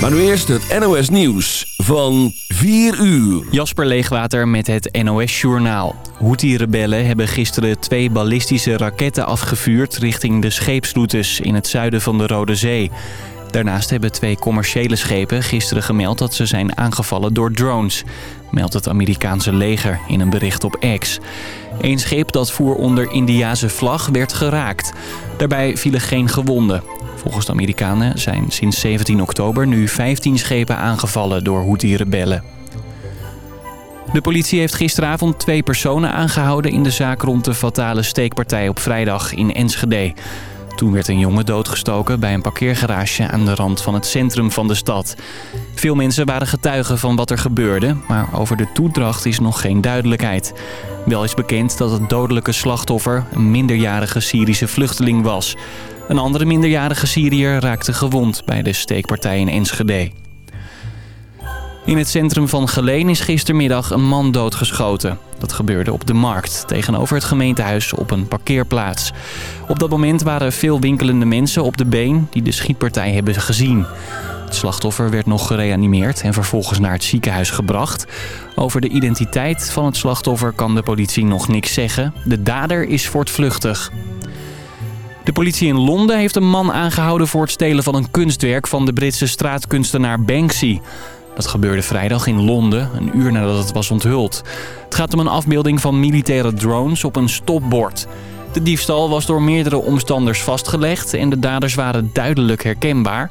Maar nu eerst het NOS Nieuws van 4 uur. Jasper Leegwater met het NOS Journaal. Houthi-rebellen hebben gisteren twee ballistische raketten afgevuurd... richting de scheepsroutes in het zuiden van de Rode Zee. Daarnaast hebben twee commerciële schepen gisteren gemeld dat ze zijn aangevallen door drones. Meldt het Amerikaanse leger in een bericht op X. Eén schip dat voer onder Indiase vlag werd geraakt. Daarbij vielen geen gewonden. Volgens de Amerikanen zijn sinds 17 oktober nu 15 schepen aangevallen door Houthi-rebellen. De politie heeft gisteravond twee personen aangehouden in de zaak rond de fatale steekpartij op vrijdag in Enschede. Toen werd een jongen doodgestoken bij een parkeergarage aan de rand van het centrum van de stad. Veel mensen waren getuigen van wat er gebeurde, maar over de toedracht is nog geen duidelijkheid. Wel is bekend dat het dodelijke slachtoffer een minderjarige Syrische vluchteling was. Een andere minderjarige Syriër raakte gewond bij de steekpartij in Enschede. In het centrum van Geleen is gistermiddag een man doodgeschoten. Dat gebeurde op de markt, tegenover het gemeentehuis op een parkeerplaats. Op dat moment waren veel winkelende mensen op de been die de schietpartij hebben gezien. Het slachtoffer werd nog gereanimeerd en vervolgens naar het ziekenhuis gebracht. Over de identiteit van het slachtoffer kan de politie nog niks zeggen. De dader is voortvluchtig. De politie in Londen heeft een man aangehouden voor het stelen van een kunstwerk van de Britse straatkunstenaar Banksy. Dat gebeurde vrijdag in Londen, een uur nadat het was onthuld. Het gaat om een afbeelding van militaire drones op een stopbord. De diefstal was door meerdere omstanders vastgelegd en de daders waren duidelijk herkenbaar.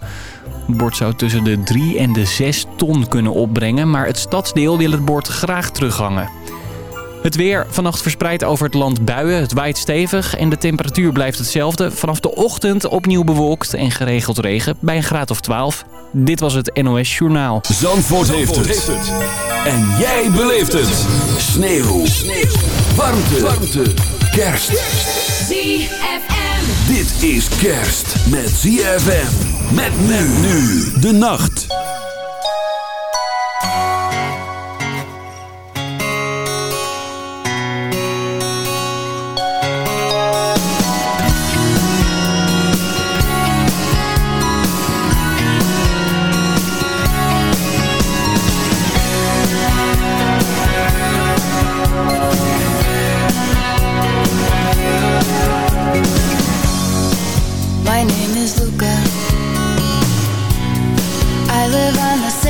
Het bord zou tussen de 3 en de 6 ton kunnen opbrengen, maar het stadsdeel wil het bord graag terughangen. Het weer vannacht verspreidt over het land buien. Het waait stevig en de temperatuur blijft hetzelfde. Vanaf de ochtend opnieuw bewolkt en geregeld regen bij een graad of 12. Dit was het NOS Journaal. Zandvoort, heeft, het. En jij beleeft het. Sneeuw. Sneeuw. Warmte. Warmte. Kerst. ZFM. Dit is kerst met ZFM. Met men nu de nacht.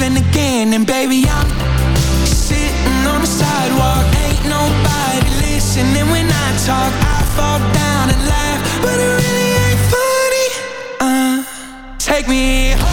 and again. And baby, I'm sitting on the sidewalk. Ain't nobody listening when I talk. I fall down and laugh, but it really ain't funny. Uh, Take me home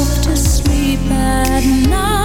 to sleep at night.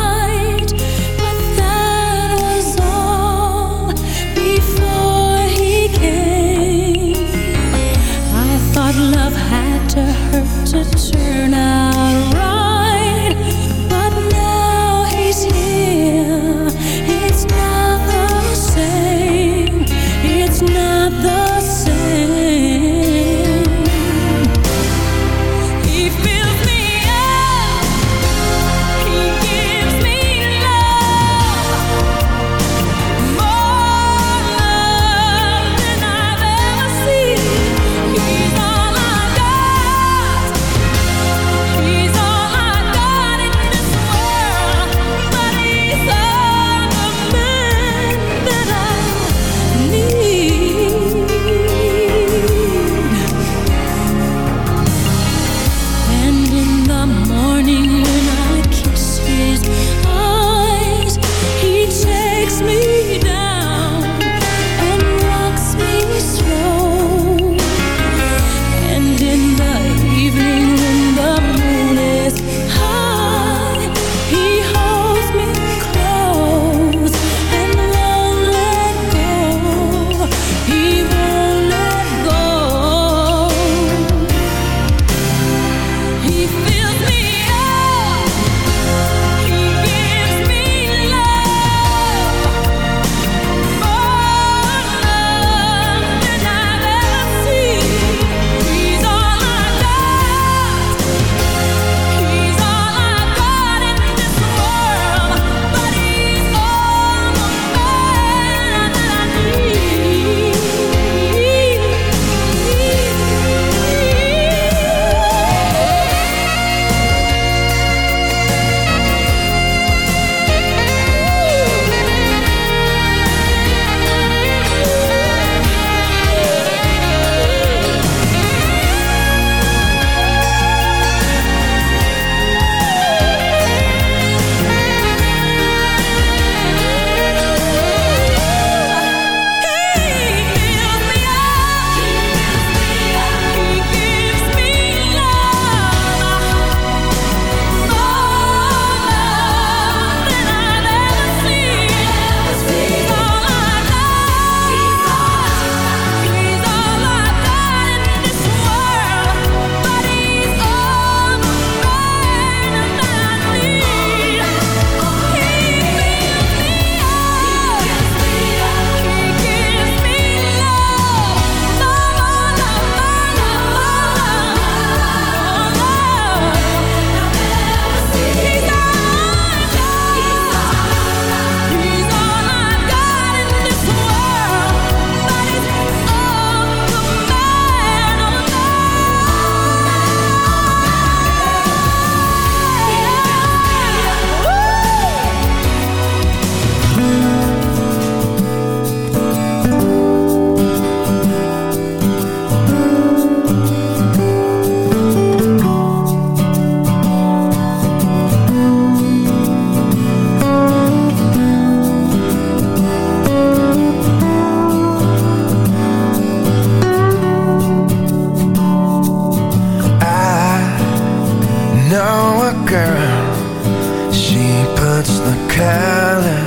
girl. She puts the color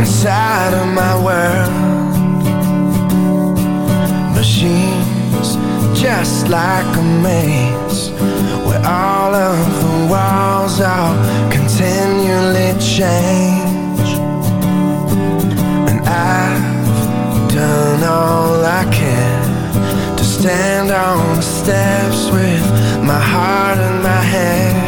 inside of my world. But she's just like a maze Where all of the walls are continually change And I've done all I can To stand on the steps with my heart in my hand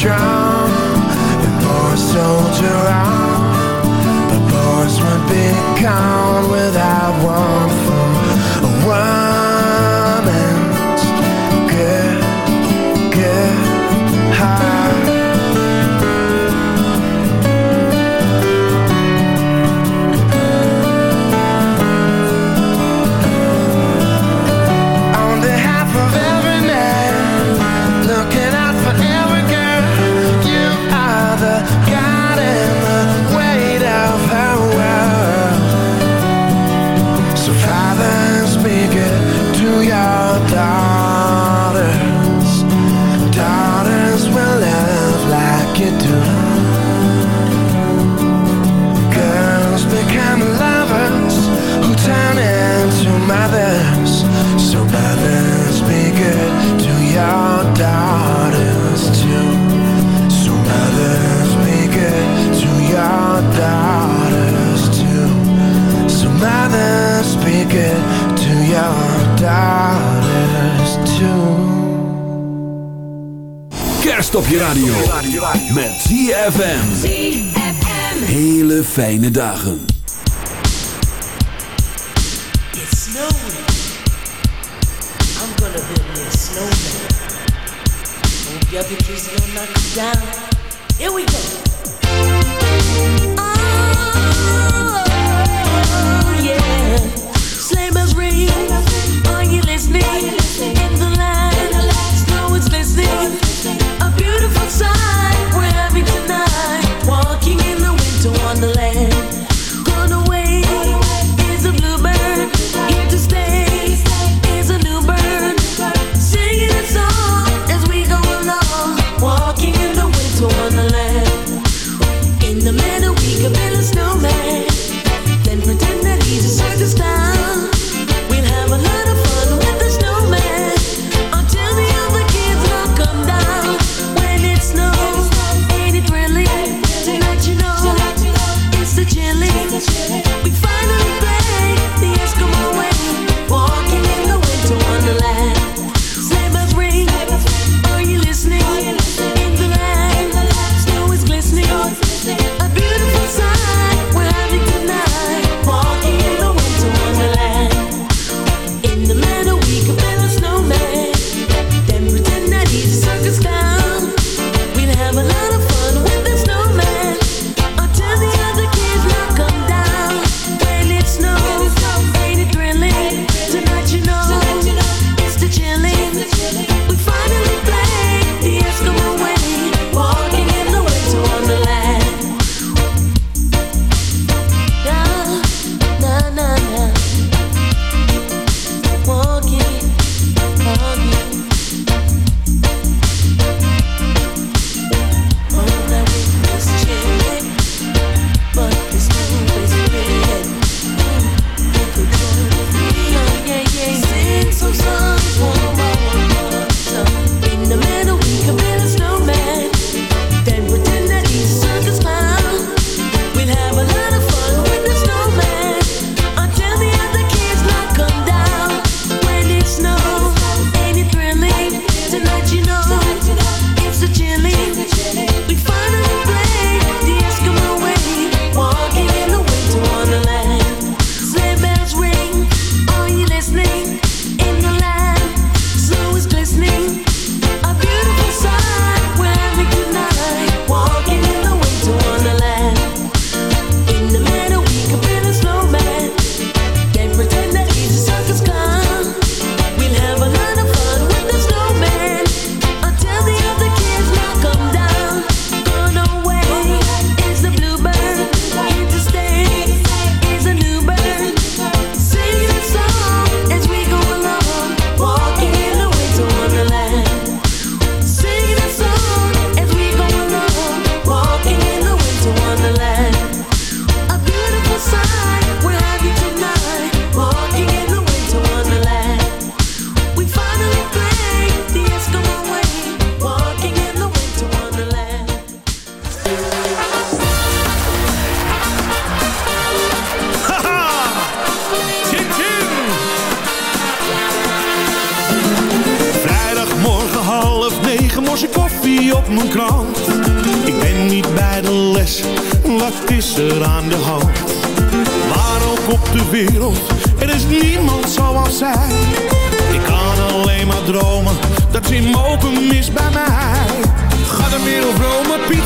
drown And poor soldier out. But pours would be cold without one Stop je radio. Met ZFM. Hele fijne dagen. It's snowing. I'm gonna build me a snowman. Hope your bitches don't knock me down. Here we go. Oh, yeah. Slammers ring. Are you listening?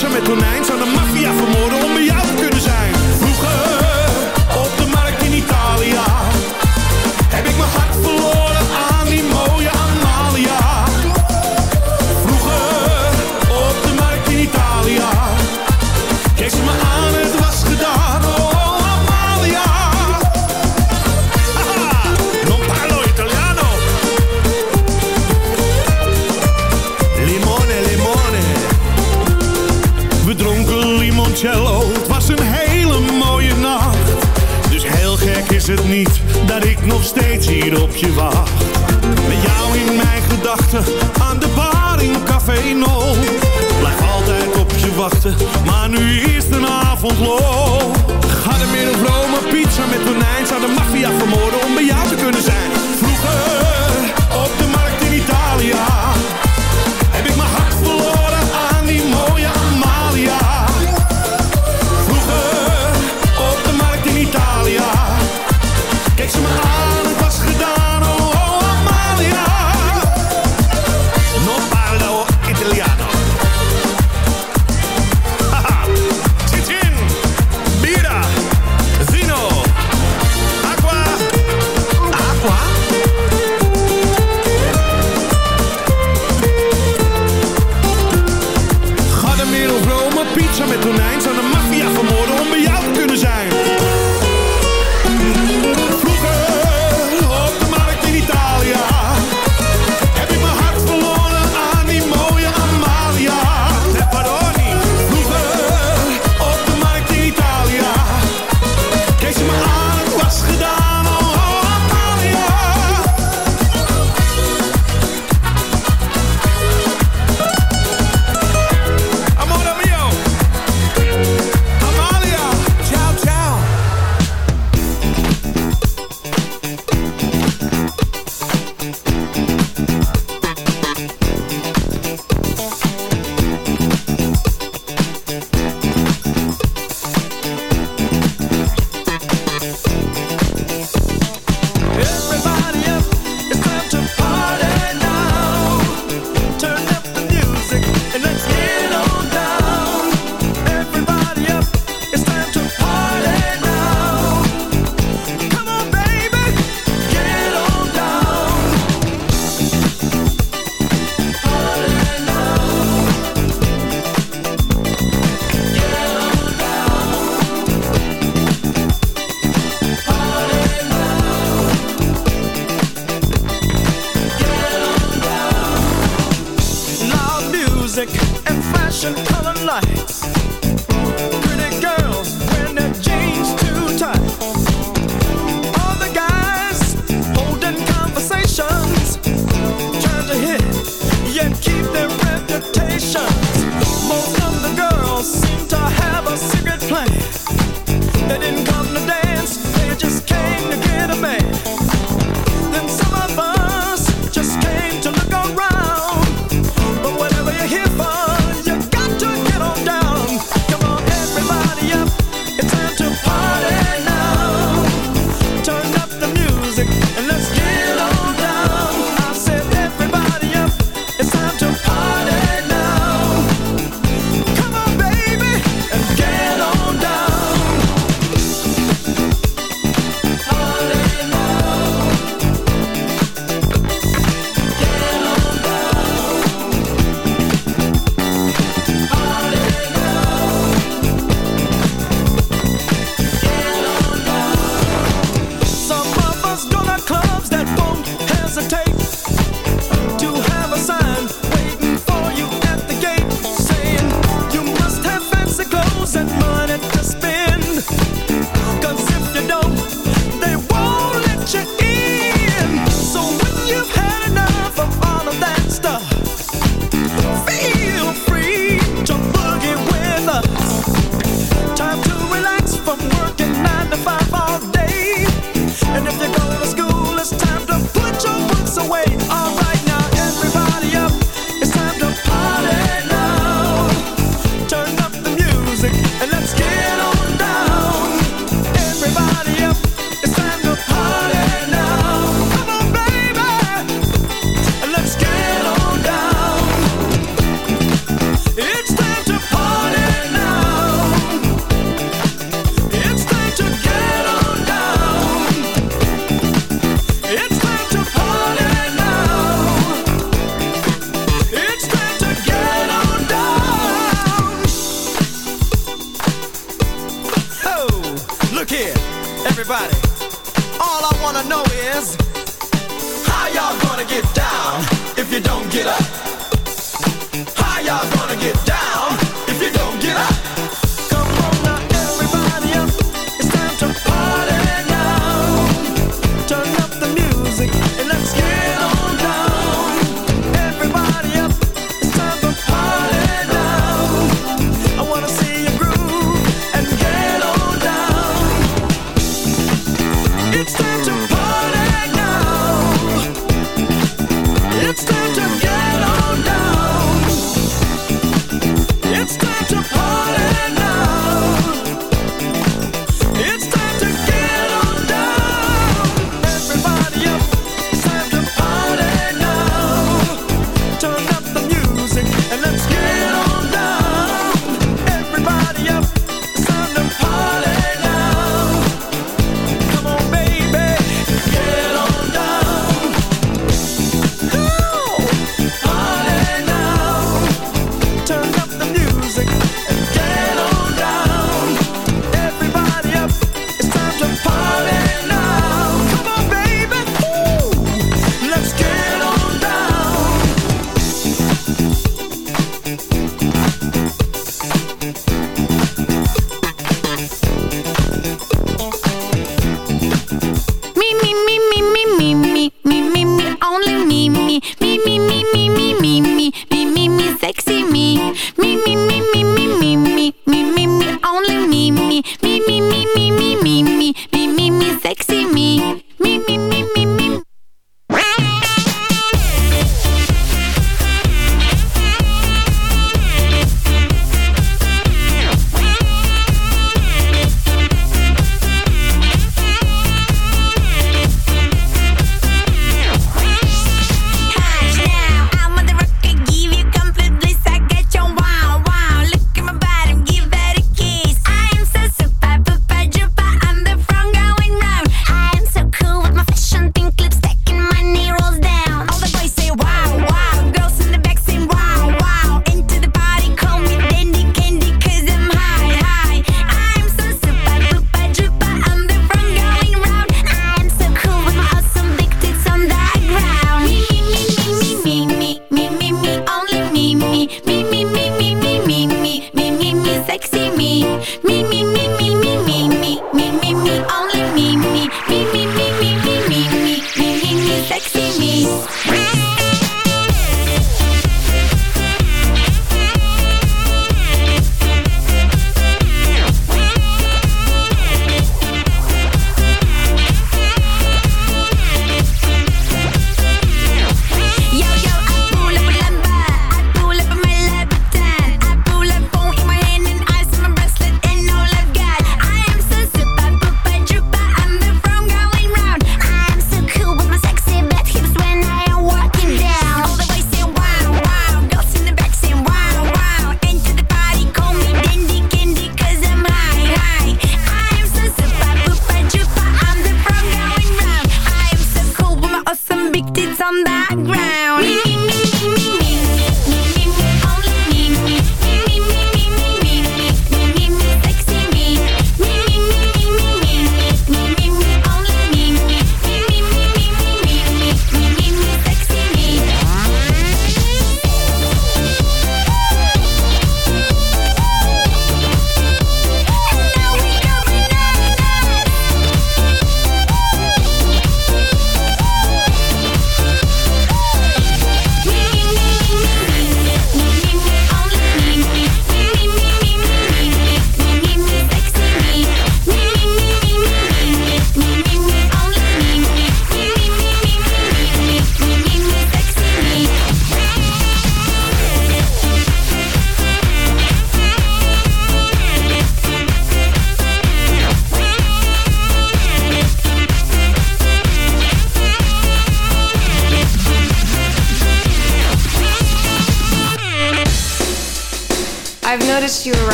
Pizza met tonijn. Zou de maffia vermoorden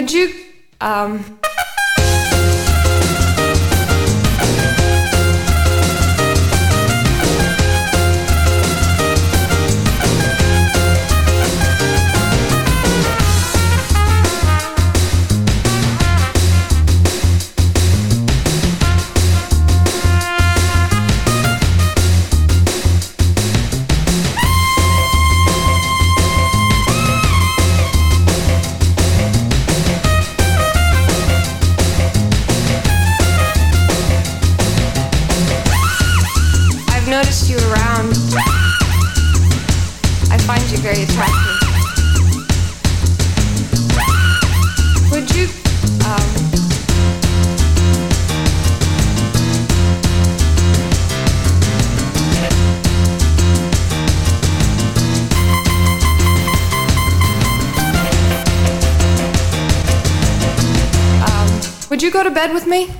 could you um, go to bed with me?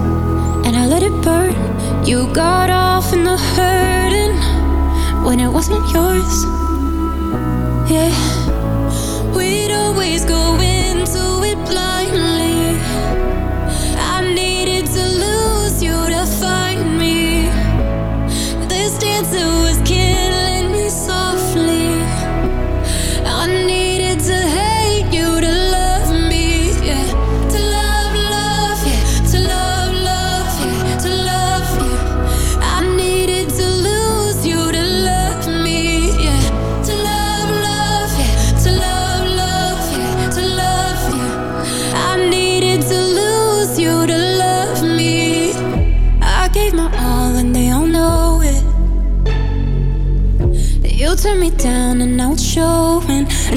and I let it burn. You got off in the hurting when it wasn't yours. Yeah, we'd always go in.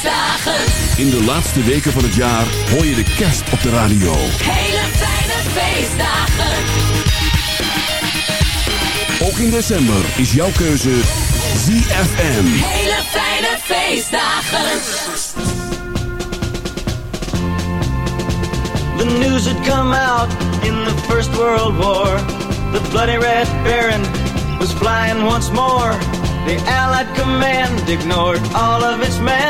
Feestdagen. In de laatste weken van het jaar hoor je de kerst op de radio. Hele fijne feestdagen. Ook in december is jouw keuze ZFM. Hele fijne feestdagen. The news had come out in the First World War. The bloody Red Baron was flying once more. The Allied command ignored all of its men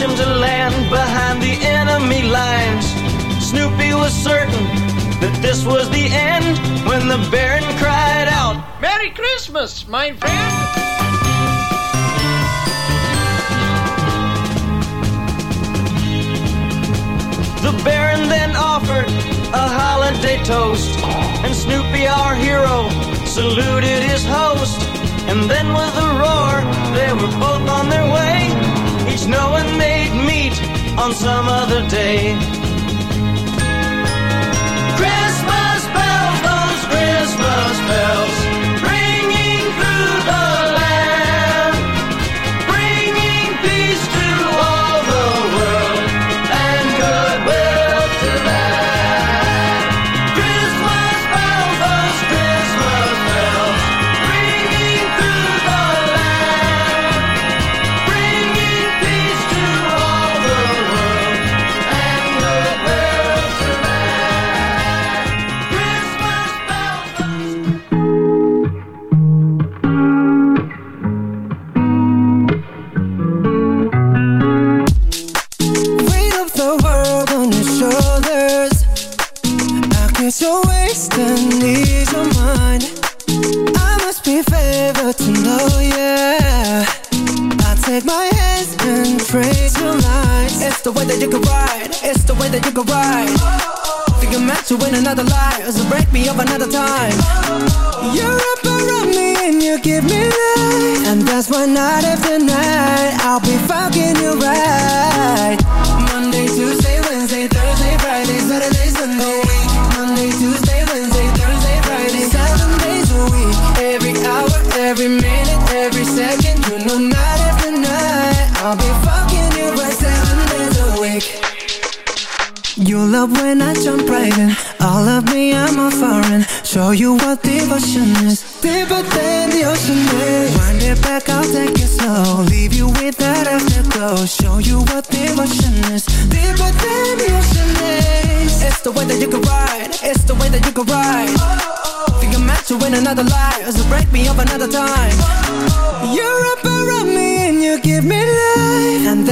Him to land behind the enemy lines. Snoopy was certain that this was the end when the Baron cried out, Merry Christmas, my friend! The Baron then offered a holiday toast, and Snoopy, our hero, saluted his host. And then with a roar, they were both on their way, each knowing they'd meet on some other day.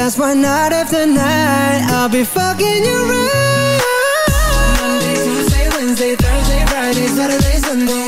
That's why night after night. I'll be fucking you right Monday, Tuesday, Wednesday, Thursday, Friday, Saturday, Sunday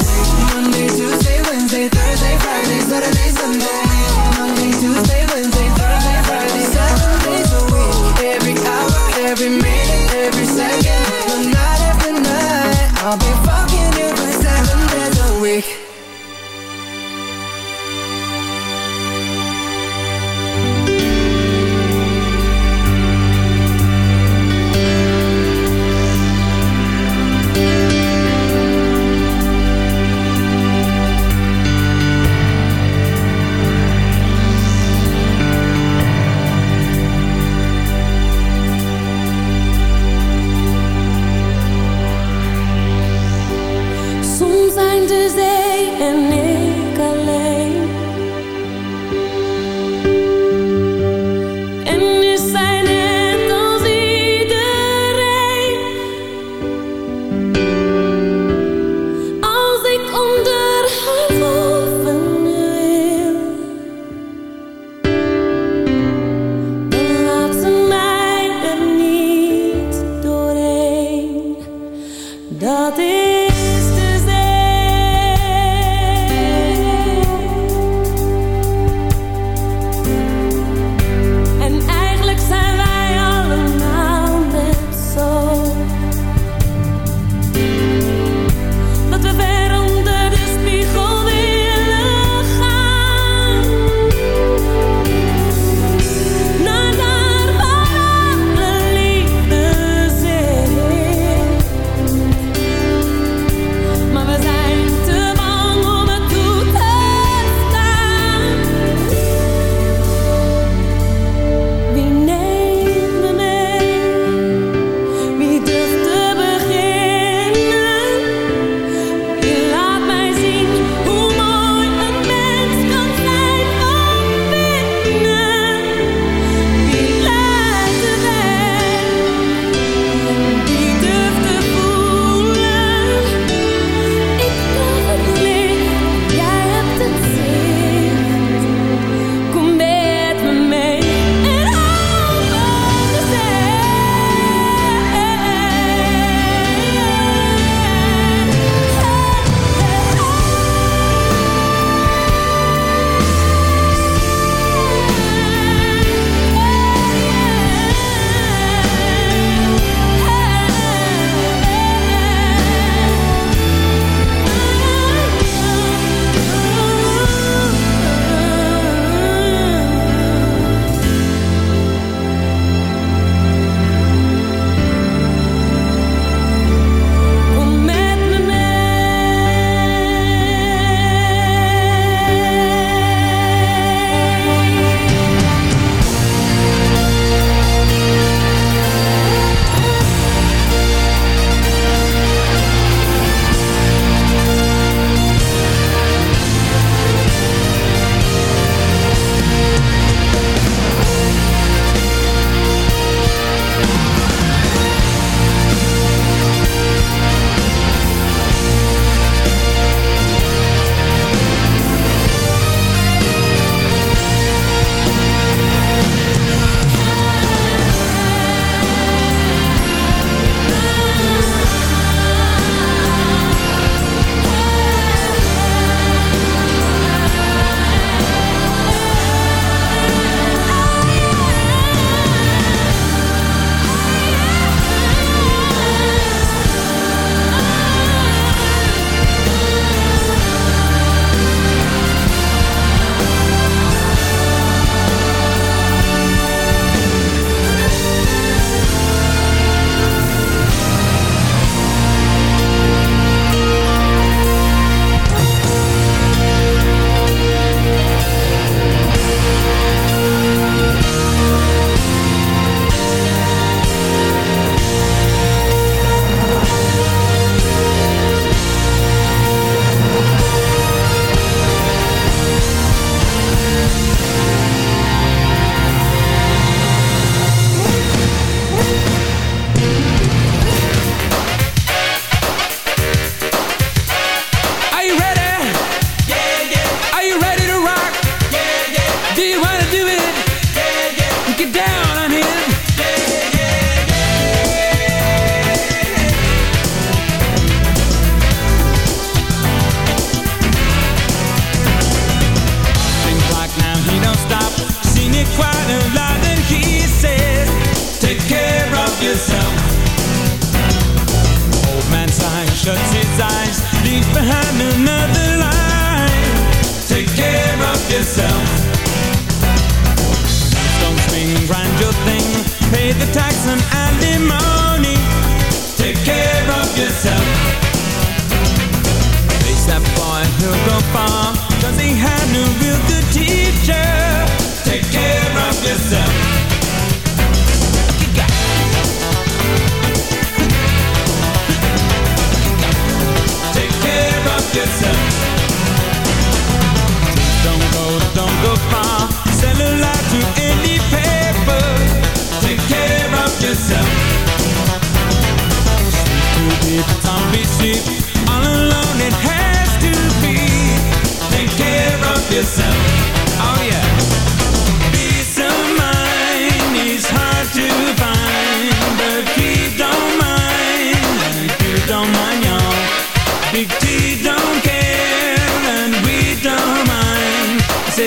I'll be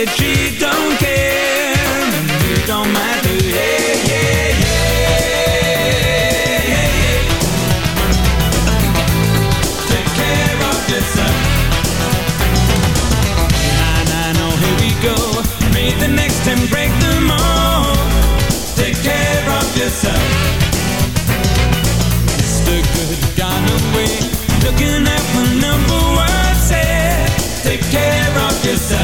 said she don't care And it don't matter, yeah, yeah, yeah Take care of yourself Nine, nine, oh, here we go Meet the next and break them all Take care of yourself Mr. Good gone away Looking at what number one said Take care of yourself